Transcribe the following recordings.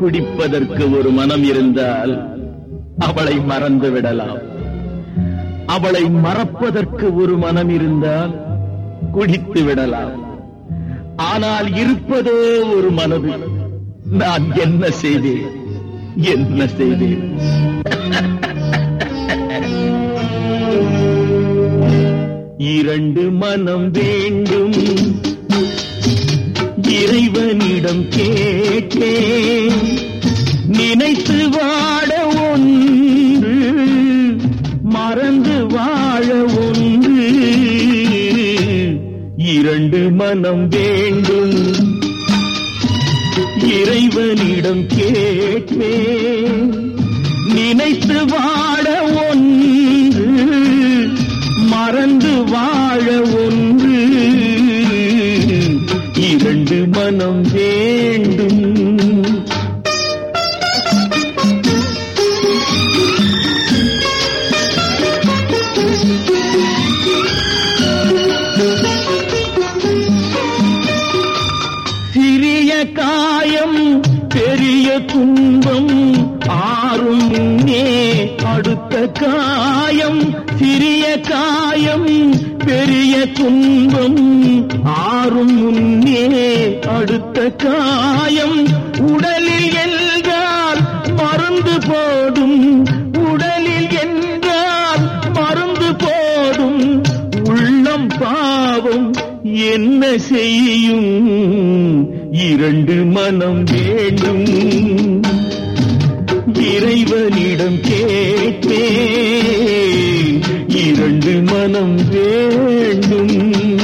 குடிப்பதற்கு ஒரு மனம் இருந்தால் அவளை மறந்து விடலாம். அவளை மறப்பதற்கு ஒரு மனம் இருந்தால் குடித்து விடலாம். ஆனால் இருப்பதோ ஒரு மனது. நான் என்ன செய்தேன்? என்ன செய்தேன்? இரண்டு மனம் வேண்டும். இறைவனிடம் கேட்டேன். இரண்டு மனம் வேண்டும். இறைவனிடம் கேட்பேன். நினைத்து வாழ ஒன்று மறந்து வாழ ஒன்று. இரண்டு மனம் வேண்டும். பெரிய துன்பம் ஆறும் முன்னே அடுத்த காயம் சிறிய காயம் பெரிய துன்பம் ஆறும் முன்னே அடுத்த காயம். உடலில் என்றால் மருந்து போடும் என்ன செய்யும்? இரண்டு மனம் வேண்டும். இறைவனிடம் கேட்பே இரண்டு மனம் வேண்டும்.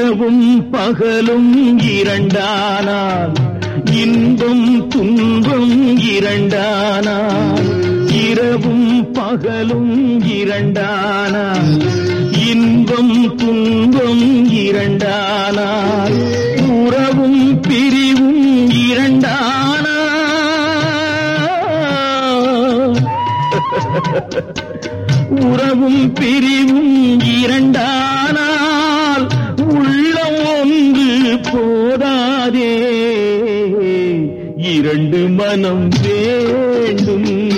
இரவும் பகலும் இரண்டானால் இன்பம் துன்பம் இரண்டானால் இரவும் பகலும் இரண்டானால் இன்பம் துன்பம் இரண்டானால் உறவும் பிரிவும் இரண்டானால். உறவும் பிரிவும் இரண்டானால். போதாதே. இரண்டு மனம் வேண்டும்.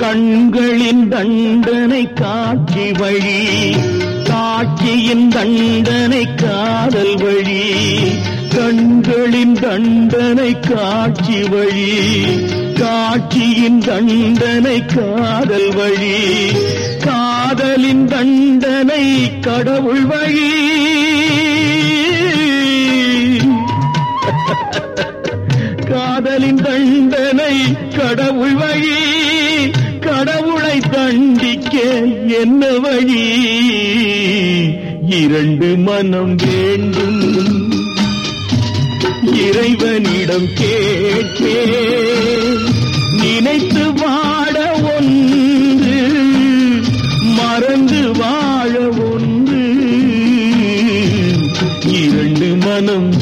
கண்களின் தண்டனை காட்சி வழி காட்சியின் தண்டனை காதல் வழி கண்களின் தண்டனை காட்சி வழி காட்சியின் தண்டனை காதல் வழி காதலின் தண்டனை கடவுள் வழி. காதலின் தண்டனை கடவுள் வழி. சிந்திக்க என்ன வழி? இரண்டு மனம் வேண்டும். இறைவனிடம் கேட்பே. நினைத்து வாட ஒன்று. மறந்து வாழ ஒன்று. இரண்டு மனம்